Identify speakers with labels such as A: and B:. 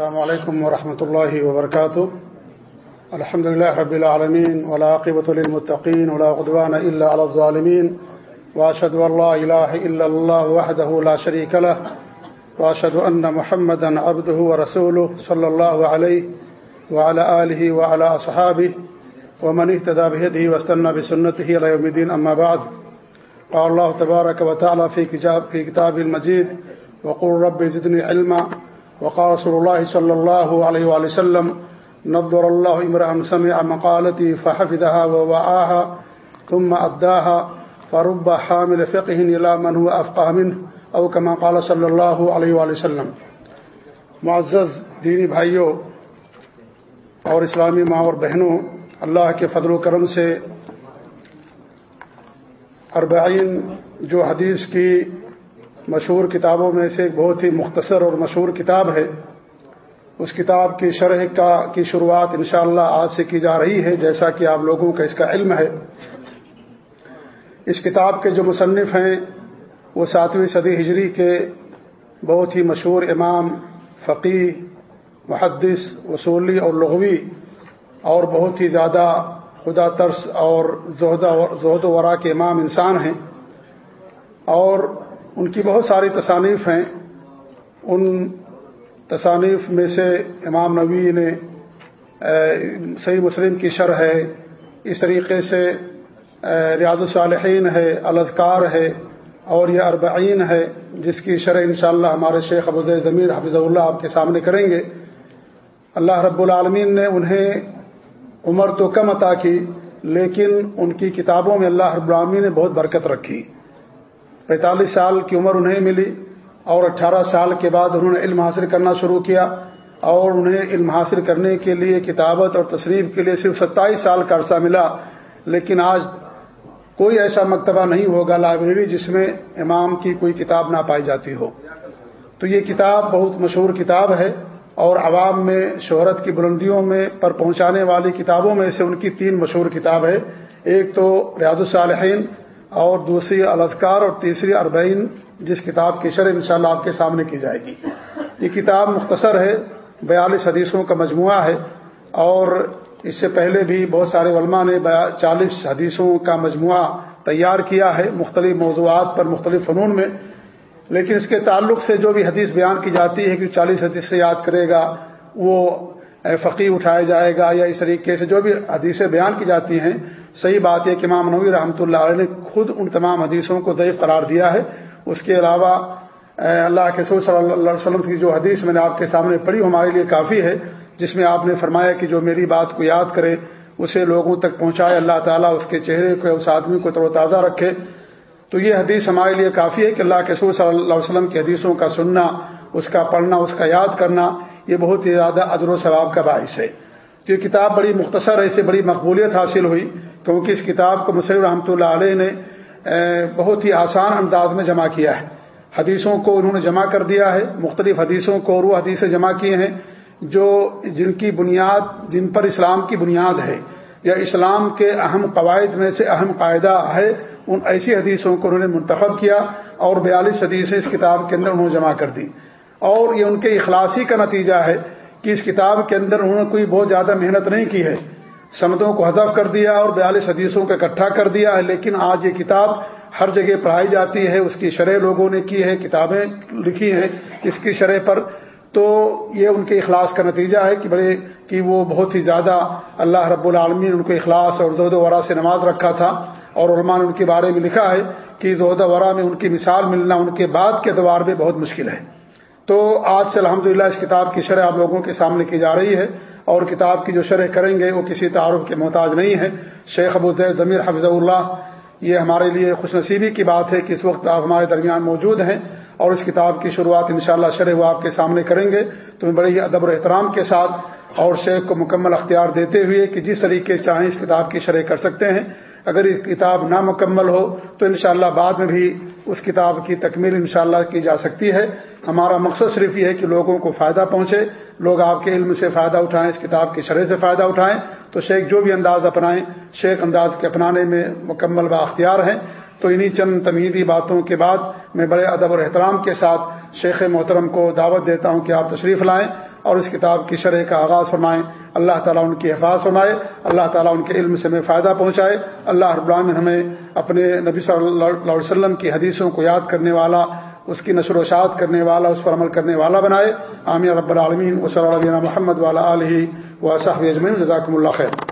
A: السلام علیکم ورحمۃ اللہ وبرکاتہ الحمد لله رب العالمين والعاقبة للمتقين، ولا عدوان إلا على الظالمين، وأشهد أن لا إله إلا الله وحده لا شريك له، وأشهد أن محمدا عبده ورسوله صلى الله عليه وعلى آله وعلى أصحابه، ومن اهتدى بهده واستنى بسنته إلى يوم الدين، أما بعد. قال الله تبارك وتعالى في كتاب في كتاب المجيد، وقل رب زدني علما. وقال رسول الله صلى الله عليه وآله وسلم، نظر الله امرأ سمع مقالتي فحفظها ووعاها، ثم أداها، فرب حامل فقه إلى من هو أفقه منه، أو كما قال صلى الله عليه وآله وسلم. معزز دینی بھائیوں اور اسلامی ماں اور بہنوں، اللہ کے فضل و کرم سے اربعین جو حدیث کی مشہور کتابوں میں سے ایک بہت ہی مختصر اور مشہور کتاب ہے۔ اس کتاب کی شرح کا کی شروعات انشاءاللہ اللہ آج سے کی جا رہی ہے، جیسا کہ آپ لوگوں کا اس کا علم ہے۔ اس کتاب کے جو مصنف ہیں، وہ ساتویں صدی ہجری کے بہت ہی مشہور امام فقی محدث وصولی اور لغوی اور بہت ہی زیادہ خدا ترس اور زہد و ورا کے امام انسان ہیں۔ اور ان کی بہت ساری تصانیف ہیں۔ ان تصانیف میں سے امام نبی نے صحیح مسلم کی شرح ہے۔ اس طریقے سے ریاض الصالحین ہے الذکار ہے اور یہ اربعین ہے، جس کی شرح انشاءاللہ ہمارے شیخ ابو ضمیر حفظ اللہ آپ کے سامنے کریں گے۔ اللہ رب العالمین نے انہیں عمر تو کم عطا کی، لیکن ان کی کتابوں میں اللہ رب العالمین نے بہت برکت رکھی۔ پینتالیس سال کی عمر انہیں ملی اور اٹھارہ سال کے بعد انہوں نے علم حاصل کرنا شروع کیا اور انہیں علم حاصل کرنے کے لیے کتابت اور تصریف کے لیے صرف ستائیس سال کا عرصہ ملا۔ لیکن آج کوئی ایسا مکتبہ نہیں ہوگا لائبریری جس میں امام کی کوئی کتاب نہ پائی جاتی ہو۔ تو یہ کتاب بہت مشہور کتاب ہے اور عوام میں، شہرت کی بلندیوں میں پر پہنچانے والی کتابوں میں سے ان کی تین مشہور کتاب ہے۔ ایک تو ریاض الصالحین اور دوسری الازکار اور تیسری اربعین جس کتاب کی شرح انشاءاللہ شاء آپ کے سامنے کی جائے گی۔ یہ کتاب مختصر ہے، بیالیس حدیثوں کا مجموعہ ہے اور اس سے پہلے بھی بہت سارے علماء نے چالیس حدیثوں کا مجموعہ تیار کیا ہے مختلف موضوعات پر مختلف فنون میں۔ لیکن اس کے تعلق سے جو بھی حدیث بیان کی جاتی ہے کہ چالیس حدیث سے یاد کرے گا، وہ فقی اٹھایا جائے گا یا اس طریقے سے جو بھی حدیثیں بیان کی جاتی ہیں صحیح بات ہے کہ امام نوی رحمۃ اللہ علیہ نے خود ان تمام حدیثوں کو ضعیف قرار دیا ہے۔ اس کے علاوہ اللہ کے سور صلی اللہ علیہ وسلم کی جو حدیث میں نے آپ کے سامنے پڑھی ہمارے لیے کافی ہے، جس میں آپ نے فرمایا کہ جو میری بات کو یاد کرے، اسے لوگوں تک پہنچائے، اللہ تعالیٰ اس کے چہرے کو، اس آدمی کو تر و تازہ رکھے۔ تو یہ حدیث ہمارے لیے کافی ہے کہ اللہ کے سور صلی اللہ علیہ وسلم کی حدیثوں کا سننا، اس کا پڑھنا، اس کا یاد کرنا، یہ بہت ہی زیادہ ادر و ثواب کا باعث ہے۔ تو یہ کتاب بڑی مختصر ہے اسے بڑی مقبولیت حاصل ہوئی۔ کیونکہ اس کتاب کو مصر رحمۃ اللہ علیہ نے بہت ہی آسان انداز میں جمع کیا ہے۔ حدیثوں کو انہوں نے جمع کر دیا ہے، مختلف حدیثوں کو اور وہ حدیثیں جمع کیے ہیں جو جن کی بنیاد، جن پر اسلام کی بنیاد ہے یا اسلام کے اہم قواعد میں سے اہم قاعدہ ہے، ان ایسی حدیثوں کو انہوں نے منتخب کیا اور بیالیس حدیثیں اس کتاب کے اندر انہوں نے جمع کر دی۔ اور یہ ان کے اخلاصی کا نتیجہ ہے کہ اس کتاب کے اندر انہوں نے کوئی بہت زیادہ محنت نہیں کی ہے۔ سندوں کو ہدف کر دیا اور بیالیس حدیثوں کو اکٹھا کر دیا ہے۔ لیکن آج یہ کتاب ہر جگہ پڑھائی جاتی ہے، اس کی شرح لوگوں نے کی ہے کتابیں لکھی ہیں اس کی شرح پر۔ تو یہ ان کے اخلاص کا نتیجہ ہے کہ بڑے، کہ وہ بہت ہی زیادہ اللہ رب العالمین ان کو اخلاص اور زہد ورا سے نماز رکھا تھا۔ اور علماء نے ان کے بارے میں لکھا ہے کہ زہد ورا میں ان کی مثال ملنا ان کے بعد کے دوار میں بہت مشکل ہے۔ تو آج سے الحمد اس کتاب کی شرح آپ لوگوں کے سامنے کی جا رہی ہے۔ اور کتاب کی جو شرح کریں گے وہ کسی تعارف کے محتاج نہیں ہے شیخ ابو زید ضمیر حفظ اللہ یہ ہمارے لیے خوش نصیبی کی بات ہے کہ اس وقت آپ ہمارے درمیان موجود ہیں اور اس کتاب کی شروعات انشاءاللہ شاء شرح وہ آپ کے سامنے کریں گے۔ تو میں بڑے ہی ادب و احترام کے ساتھ اور شیخ کو مکمل اختیار دیتے ہوئے کہ جس طریقے چاہیں اس کتاب کی شرح کر سکتے ہیں۔ اگر یہ کتاب نامکمل ہو تو انشاءاللہ بعد میں بھی اس کتاب کی تکمیل انشاءاللہ کی جا سکتی ہے۔ ہمارا مقصد صرف یہ ہے کہ لوگوں کو فائدہ پہنچے۔ لوگ آپ کے علم سے فائدہ اٹھائیں، اس کتاب کی شرح سے فائدہ اٹھائیں۔ تو شیخ جو بھی انداز اپنائیں، شیخ انداز کے اپنانے میں مکمل با اختیار ہیں۔ تو انہی چند تمیدی باتوں کے بعد میں بڑے ادب اور احترام کے ساتھ شیخ محترم کو دعوت دیتا ہوں کہ آپ تشریف لائیں اور اس کتاب کی شرح کا آغاز فرمائیں۔ اللہ تعالیٰ ان کی حفاظ فرمائے اللہ تعالیٰ ان کے علم سے ہمیں فائدہ پہنچائے اللہ رب العالمین ہمیں اپنے نبی صلی اللہ علیہ وسلم کی حدیثوں کو یاد کرنے والا اس کی نشر و شاعت کرنے والا اس پر عمل کرنے والا بنائے عامر رب العالمین وصلی صلی اللہ محمد والا علیہ و صاحب اجمین جزاکم اللہ خیر